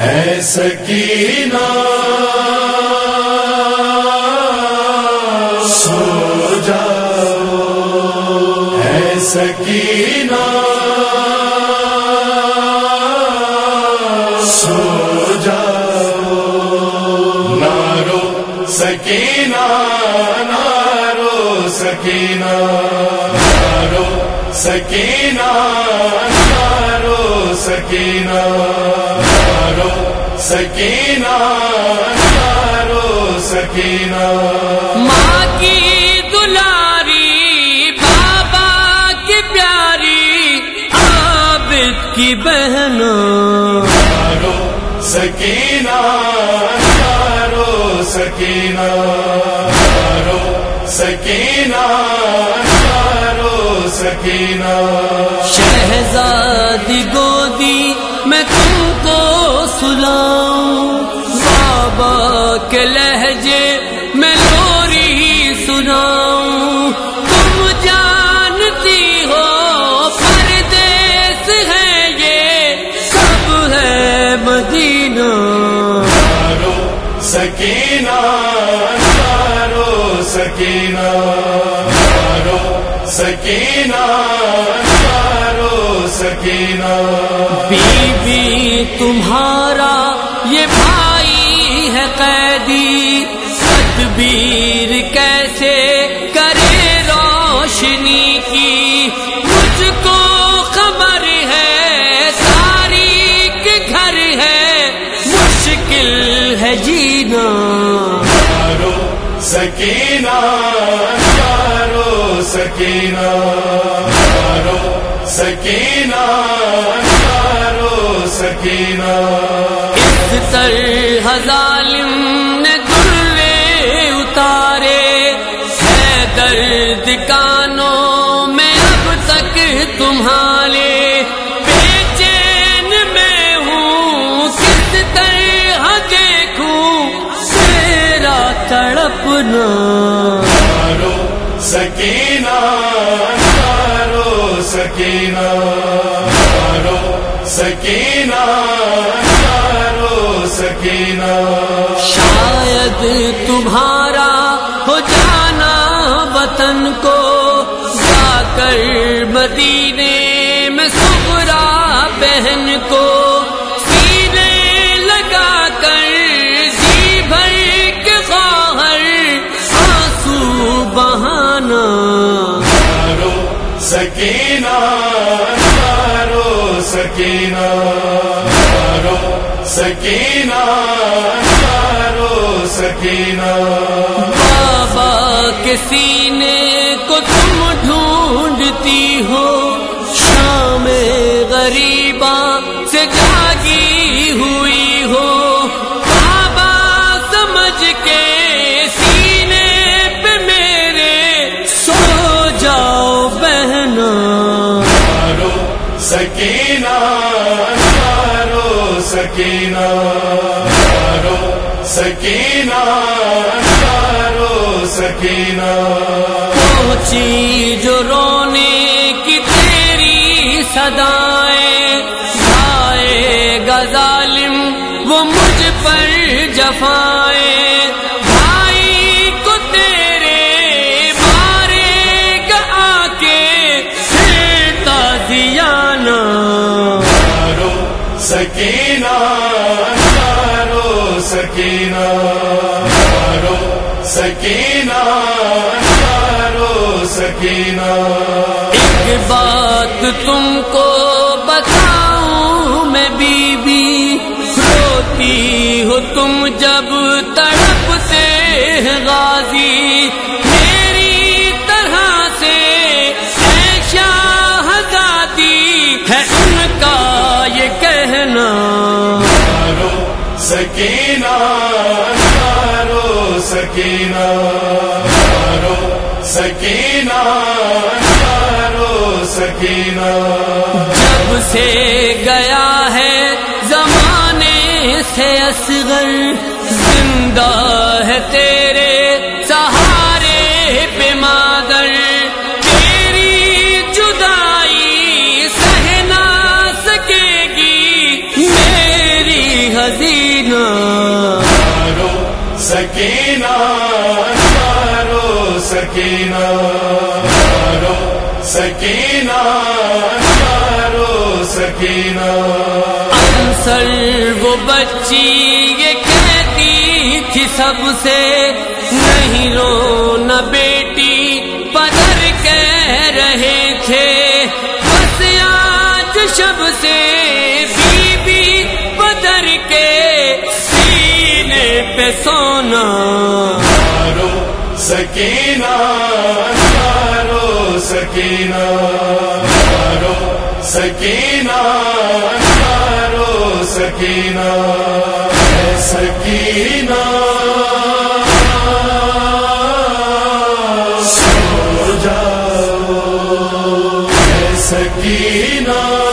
اے سکینہ سو جاؤ۔ اے سکینہ سو جاؤ۔ نارو سکینہ نارو سکینہ۔ نارو سکینہ، نارو سکینہ نارو سکینہ نارو سکینہ۔ ماں کی دلاری بابا کی پیاری عابد کی بہنوں۔ نارو سکینہ نارو سکینہ۔ نارو سکینہ نارو سکینہ۔ شہزادی تم کو سلاؤں بابا کے لہجے میں لوری سناؤں۔ تم جانتی ہو، پردیس ہے یہ، سب ہے مدینہ۔ نارو سکینہ نارو سکینہ۔ نارو سکینہ سکینہ۔ بی بی تمہارا یہ بھائی ہے قیدی۔ تدبیر کیسے کرے روشنی کی؟ مجھ کو خبر ہے تاریخ گھر ہے۔ مشکل ہے جینا۔ نارو سکینہ نارو سکینہ۔ نارو سکینہ۔ نارو سکینہ۔ اس طرح ظالم نے اتارے ہے درد کانوں میں اب تک تمہارے۔ بے چین سکینہ نارو سکینہ نارو سکینہ۔ شاید تمہارا ہو جانا وطن کو جا کر مدینے میں سغرا بہن کو۔ سینے سکینہ نارو سکینہ نارو سکینہ۔ بابا کے سینے کو تم ڈھونڈتی ہو شام غریب سکینہ یارو سکینہ یارو سکینہ۔ پہنچی جو رو سکینہ چارو سکینہ چارو سکینہ چارو سکینہ۔ ایک بات تم کو بتاؤں، میں بی بی روتی ہو تم جب سکینہ سکینہ نارو سکینہ نارو سکینہ۔ جب سے گیا ہے زمانے سے اصغر زندہ سکینہ، یارو سکینہ یارو، سکینہ۔ وہ بچی یہ کہتی تھی سب سے، نہیں رونا بیٹی، پدر کہہ رہے تھے۔ بس آج شب سے بی بی پدر کے سینے پہ سونا۔ سکینہ یارو سکینہ یارو سکینہ یارو سکینہ سکینہ۔ سو جاؤ سکینہ۔